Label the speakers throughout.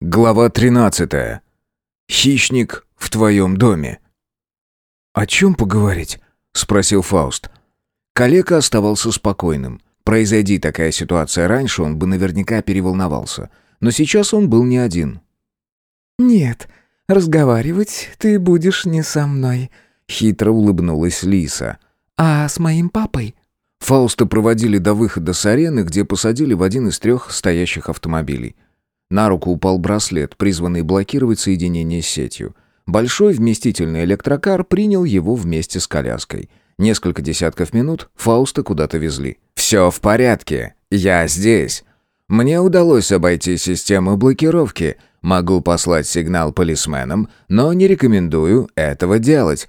Speaker 1: Глава 13. Хищник в твоем доме. «О чем поговорить?» — спросил Фауст. Калека оставался спокойным. Произойди такая ситуация раньше, он бы наверняка переволновался. Но сейчас он был не один.
Speaker 2: «Нет, разговаривать ты будешь не со мной», — хитро улыбнулась Лиса. «А с моим папой?»
Speaker 1: Фауста проводили до выхода с арены, где посадили в один из трех стоящих автомобилей. На руку упал браслет, призванный блокировать соединение с сетью. Большой вместительный электрокар принял его вместе с коляской. Несколько десятков минут Фауста куда-то везли. «Все в порядке. Я здесь. Мне удалось обойти систему блокировки. Могу послать сигнал полисменам, но не рекомендую этого делать».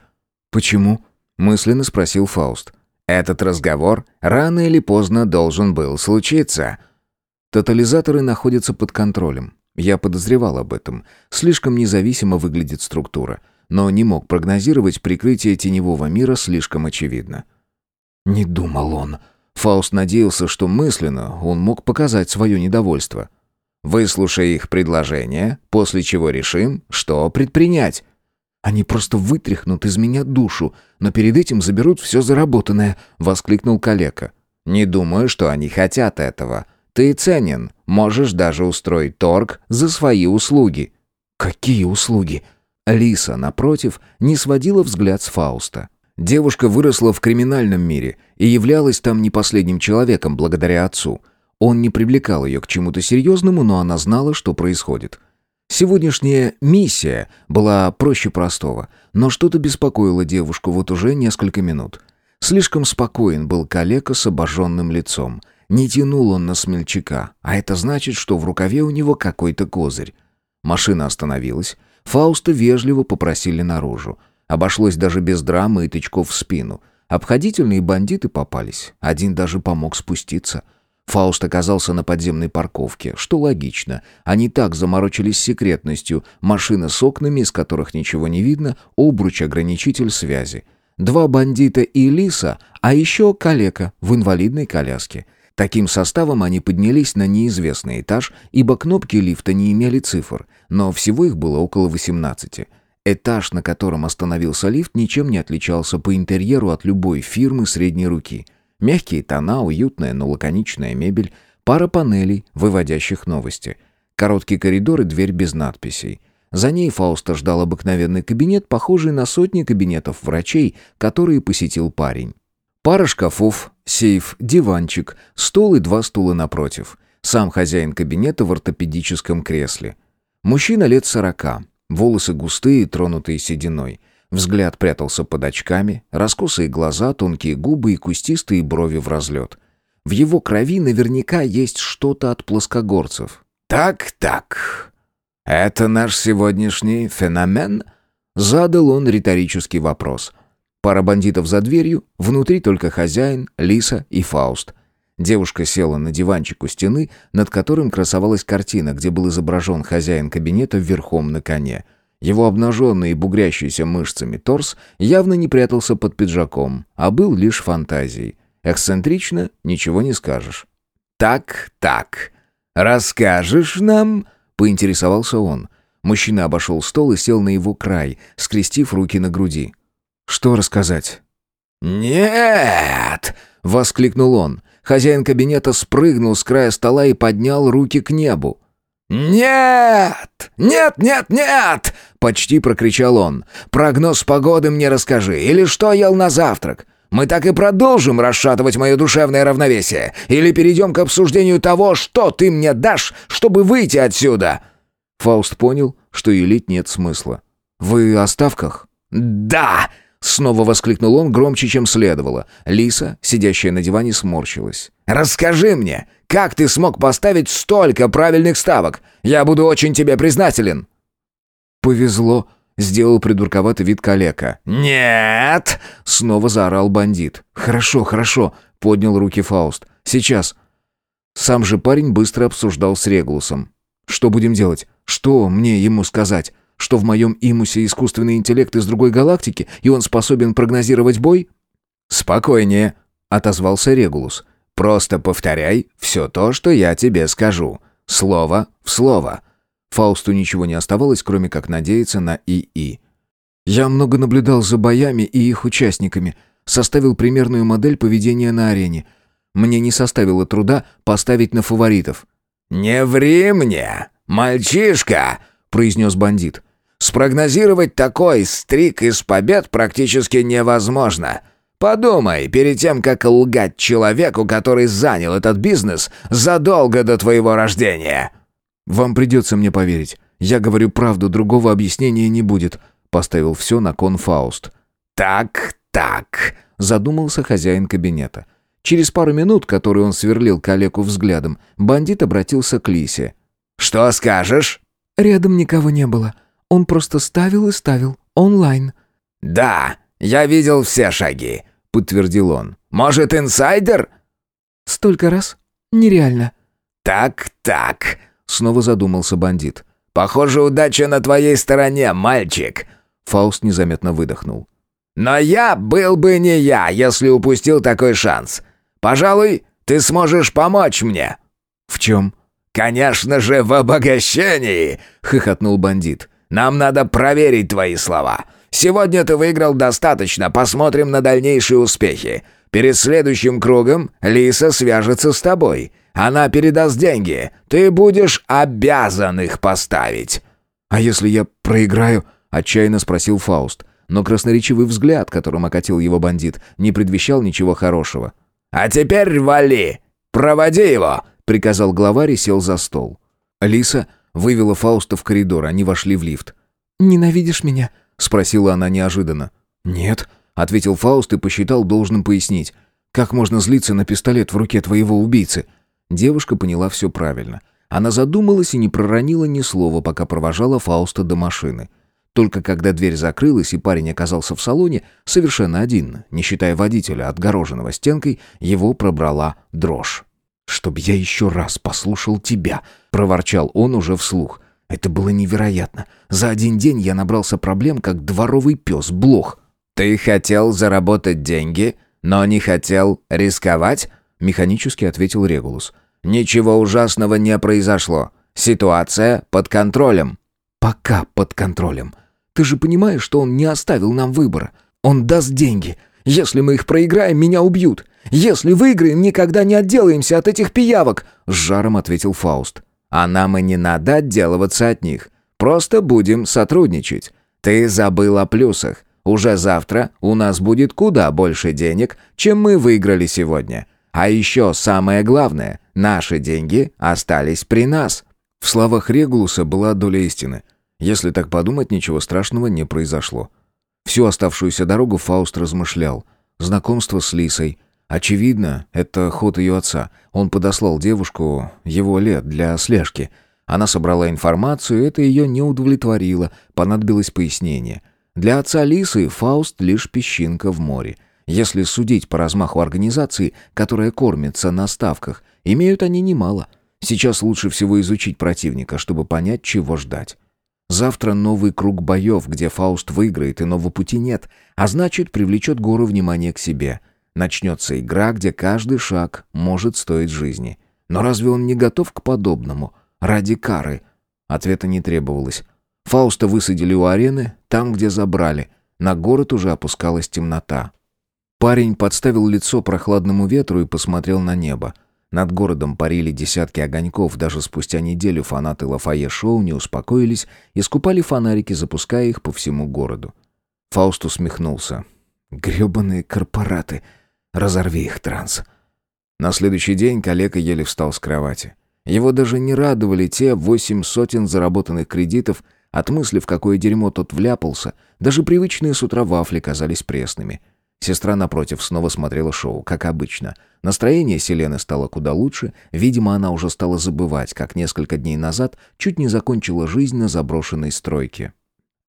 Speaker 1: «Почему?» — мысленно спросил Фауст. «Этот разговор рано или поздно должен был случиться». Тотализаторы находятся под контролем. Я подозревал об этом. Слишком независимо выглядит структура. Но не мог прогнозировать прикрытие теневого мира слишком очевидно. Не думал он. Фауст надеялся, что мысленно он мог показать свое недовольство. «Выслушай их предложение, после чего решим, что предпринять». «Они просто вытряхнут из меня душу, но перед этим заберут все заработанное», — воскликнул калека. «Не думаю, что они хотят этого. Ты ценен, можешь даже устроить торг за свои услуги». «Какие услуги?» Лиса, напротив, не сводила взгляд с Фауста. Девушка выросла в криминальном мире и являлась там не последним человеком благодаря отцу. Он не привлекал ее к чему-то серьезному, но она знала, что происходит. Сегодняшняя миссия была проще простого, но что-то беспокоило девушку вот уже несколько минут. Слишком спокоен был калека с обожженным лицом. Не тянул он на смельчака, а это значит, что в рукаве у него какой-то козырь. Машина остановилась. Фауста вежливо попросили наружу. Обошлось даже без драмы и тычков в спину. Обходительные бандиты попались. Один даже помог спуститься. Фауст оказался на подземной парковке, что логично. Они так заморочились секретностью. Машина с окнами, из которых ничего не видно, обруч-ограничитель связи. Два бандита и лиса, а еще калека в инвалидной коляске. Таким составом они поднялись на неизвестный этаж, ибо кнопки лифта не имели цифр, но всего их было около 18. Этаж, на котором остановился лифт, ничем не отличался по интерьеру от любой фирмы средней руки. Мягкие тона, уютная, но лаконичная мебель, пара панелей, выводящих новости. Короткий коридор и дверь без надписей. За ней Фауста ждал обыкновенный кабинет, похожий на сотни кабинетов врачей, которые посетил парень. Пара шкафов, сейф, диванчик, стол и два стула напротив. Сам хозяин кабинета в ортопедическом кресле. Мужчина лет сорока. Волосы густые, тронутые сединой. Взгляд прятался под очками, раскосые глаза, тонкие губы и кустистые брови в разлет. В его крови наверняка есть что-то от плоскогорцев. «Так-так, это наш сегодняшний феномен?» Задал он риторический вопрос. Пара бандитов за дверью, внутри только хозяин, Лиса и Фауст. Девушка села на диванчик у стены, над которым красовалась картина, где был изображен хозяин кабинета верхом на коне. Его обнаженный и бугрящийся мышцами торс явно не прятался под пиджаком, а был лишь фантазией. Эксцентрично, ничего не скажешь. «Так, так, расскажешь нам?» — поинтересовался он. Мужчина обошел стол и сел на его край, скрестив руки на груди. Что рассказать? «Нет!» — воскликнул он. Хозяин кабинета спрыгнул с края стола и поднял руки к небу. «Нет! Нет, нет, нет!» — почти прокричал он. «Прогноз погоды мне расскажи. Или что ел на завтрак? Мы так и продолжим расшатывать мое душевное равновесие. Или перейдем к обсуждению того, что ты мне дашь, чтобы выйти отсюда?» Фауст понял, что юлить нет смысла. «Вы о ставках?» «Да!» Снова воскликнул он громче, чем следовало. Лиса, сидящая на диване, сморщилась. «Расскажи мне, как ты смог поставить столько правильных ставок? Я буду очень тебе признателен». «Повезло», — сделал придурковатый вид калека. «Нет!» — снова заорал бандит. «Хорошо, хорошо», — поднял руки Фауст. «Сейчас». Сам же парень быстро обсуждал с Регулусом. «Что будем делать? Что мне ему сказать? Что в моем имусе искусственный интеллект из другой галактики, и он способен прогнозировать бой? «Спокойнее», — отозвался Регулус. «Просто повторяй все то, что я тебе скажу. Слово в слово». Фаусту ничего не оставалось, кроме как надеяться на ИИ. «Я много наблюдал за боями и их участниками, составил примерную модель поведения на арене. Мне не составило труда поставить на фаворитов».
Speaker 3: «Не ври мне, мальчишка!» — произнес бандит. «Спрогнозировать такой стрик из побед практически невозможно. Подумай, перед тем, как лгать человеку, который занял этот бизнес задолго до твоего рождения».
Speaker 1: «Вам придется мне поверить. Я говорю правду, другого объяснения не будет», — поставил все на кон Фауст.
Speaker 3: «Так, так», —
Speaker 1: задумался хозяин кабинета. Через пару минут, которые он сверлил калеку взглядом, бандит обратился к Лисе.
Speaker 3: «Что скажешь?»
Speaker 2: «Рядом никого не было. Он просто ставил и ставил. Онлайн».
Speaker 3: «Да, я видел все шаги», — подтвердил он. «Может, инсайдер?»
Speaker 2: «Столько раз? Нереально».
Speaker 3: «Так, так», Снова задумался бандит. «Похоже, удача на твоей стороне, мальчик!»
Speaker 1: Фауст незаметно выдохнул.
Speaker 3: «Но я был бы не я, если упустил такой шанс. Пожалуй, ты сможешь помочь мне».
Speaker 1: «В чем?»
Speaker 3: «Конечно же, в обогащении!» — хохотнул бандит. «Нам надо проверить твои слова. Сегодня ты выиграл достаточно, посмотрим на дальнейшие успехи. Перед следующим кругом Лиса свяжется с тобой. Она передаст деньги. Ты будешь обязан их поставить».
Speaker 1: «А если я проиграю?» — отчаянно спросил Фауст. Но красноречивый взгляд, которым окатил его бандит, не предвещал ничего хорошего.
Speaker 3: «А теперь вали! Проводи его!» — приказал главарь и сел за стол.
Speaker 1: Лиса вывела Фауста в коридор, они вошли в лифт.
Speaker 2: «Ненавидишь меня?»
Speaker 1: — спросила она неожиданно. «Нет», — ответил Фауст и посчитал должным пояснить. «Как можно злиться на пистолет в руке твоего убийцы?» Девушка поняла все правильно. Она задумалась и не проронила ни слова, пока провожала Фауста до машины. Только когда дверь закрылась и парень оказался в салоне, совершенно один, не считая водителя, отгороженного стенкой, его пробрала дрожь. «Чтоб я еще раз послушал тебя», — проворчал он уже вслух. «Это было невероятно. За один день я набрался проблем, как дворовый пес, блох».
Speaker 3: «Ты хотел заработать деньги, но не хотел рисковать?» — механически ответил Регулус. Ничего ужасного не произошло. Ситуация под контролем.
Speaker 2: Пока под контролем. Ты же понимаешь, что он не оставил нам выбора. Он даст деньги. Если мы их проиграем, меня убьют. Если выиграем, никогда не отделаемся от этих пиявок, с жаром ответил Фауст.
Speaker 3: А нам и не надо отделываться от них. Просто будем сотрудничать. Ты забыл о плюсах. Уже завтра у нас будет куда больше денег, чем мы выиграли сегодня. А еще самое главное, наши деньги остались при нас».
Speaker 1: В словах Регулуса была доля истины. Если так подумать, ничего страшного не произошло. Всю оставшуюся дорогу Фауст размышлял. Знакомство с Лисой. Очевидно, это ход ее отца. Он подослал девушку его лет для слежки. Она собрала информацию, это ее не удовлетворило, понадобилось пояснение. Для отца Лисы Фауст лишь песчинка в море. Если судить по размаху организации, которая кормится на ставках, имеют они немало. Сейчас лучше всего изучить противника, чтобы понять, чего ждать. Завтра новый круг боев, где Фауст выиграет, иного пути нет, а значит, привлечет гору внимания к себе. Начнется игра, где каждый шаг может стоить жизни. Но разве он не готов к подобному? Ради кары? Ответа не требовалось. Фауста высадили у арены, там, где забрали. На город уже опускалась темнота. Парень подставил лицо прохладному ветру и посмотрел на небо. Над городом парили десятки огоньков, даже спустя неделю фанаты Лафае-шоу не успокоились и скупали фонарики, запуская их по всему городу. Фауст усмехнулся. «Гребаные корпораты! Разорви их, транс!» На следующий день коллега еле встал с кровати. Его даже не радовали те восемь сотен заработанных кредитов, от мысли, в какое дерьмо тот вляпался, даже привычные с утра вафли казались пресными — Сестра, напротив, снова смотрела шоу, как обычно. Настроение Селены стало куда лучше. Видимо, она уже стала забывать, как несколько дней назад чуть не закончила жизнь на заброшенной стройке.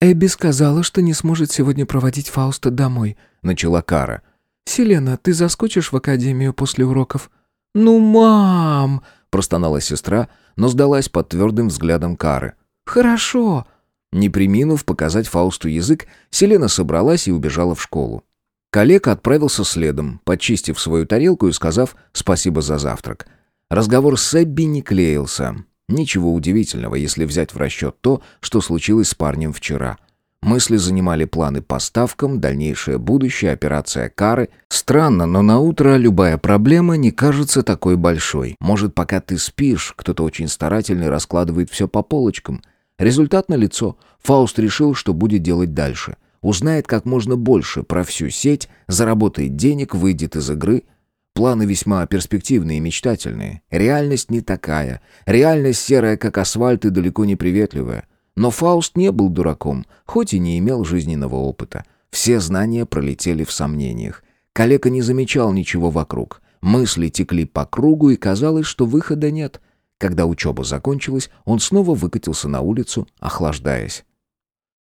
Speaker 2: «Эбби сказала, что не сможет сегодня проводить Фауста домой», — начала Кара. «Селена, ты заскочишь в академию после уроков?» «Ну, мам!» — простонала сестра, но сдалась под твердым взглядом Кары. «Хорошо!»
Speaker 1: Не приминув показать Фаусту язык, Селена собралась и убежала в школу. Коллега отправился следом, почистив свою тарелку и сказав «спасибо за завтрак». Разговор с Эбби не клеился. Ничего удивительного, если взять в расчет то, что случилось с парнем вчера. Мысли занимали планы по ставкам, дальнейшее будущее, операция Кары. Странно, но на утро любая проблема не кажется такой большой. Может, пока ты спишь, кто-то очень старательный раскладывает все по полочкам. Результат налицо. Фауст решил, что будет делать дальше. Узнает как можно больше про всю сеть, заработает денег, выйдет из игры. Планы весьма перспективные и мечтательные. Реальность не такая. Реальность серая, как асфальт, и далеко не приветливая. Но Фауст не был дураком, хоть и не имел жизненного опыта. Все знания пролетели в сомнениях. Калека не замечал ничего вокруг. Мысли текли по кругу, и казалось, что выхода нет. Когда учеба закончилась, он снова выкатился на улицу, охлаждаясь.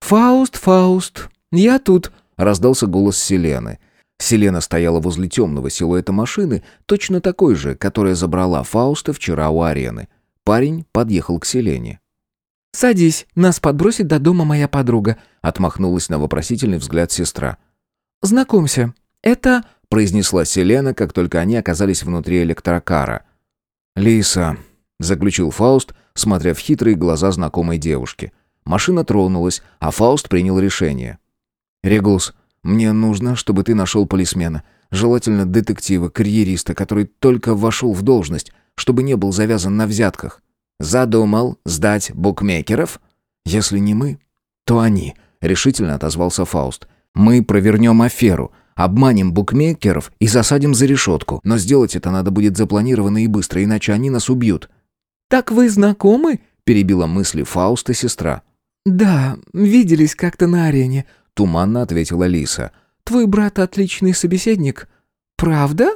Speaker 2: «Фауст, Фауст, я тут!»
Speaker 1: — раздался голос Селены. Селена стояла возле темного силуэта машины, точно такой же, которая забрала Фауста вчера у арены. Парень подъехал к Селене.
Speaker 2: «Садись, нас подбросит до дома моя подруга», —
Speaker 1: отмахнулась на вопросительный взгляд сестра.
Speaker 2: «Знакомься, это...»
Speaker 1: — произнесла Селена, как только они оказались внутри электрокара. «Лиса», — заключил Фауст, смотря в хитрые глаза знакомой девушки. Машина тронулась, а Фауст принял решение. «Регулс, мне нужно, чтобы ты нашел полисмена. Желательно детектива, карьериста, который только вошел в должность, чтобы не был завязан на взятках. «Задумал сдать букмекеров?» «Если не мы, то они», — решительно отозвался Фауст. «Мы провернем аферу, обманем букмекеров и засадим за решетку. Но сделать это надо будет запланированно и быстро, иначе они нас убьют».
Speaker 2: «Так вы знакомы?»
Speaker 1: — перебила мысли Фауста сестра.
Speaker 2: «Да, виделись как-то на арене», —
Speaker 1: туманно ответила Лиса.
Speaker 2: «Твой брат отличный собеседник. Правда?»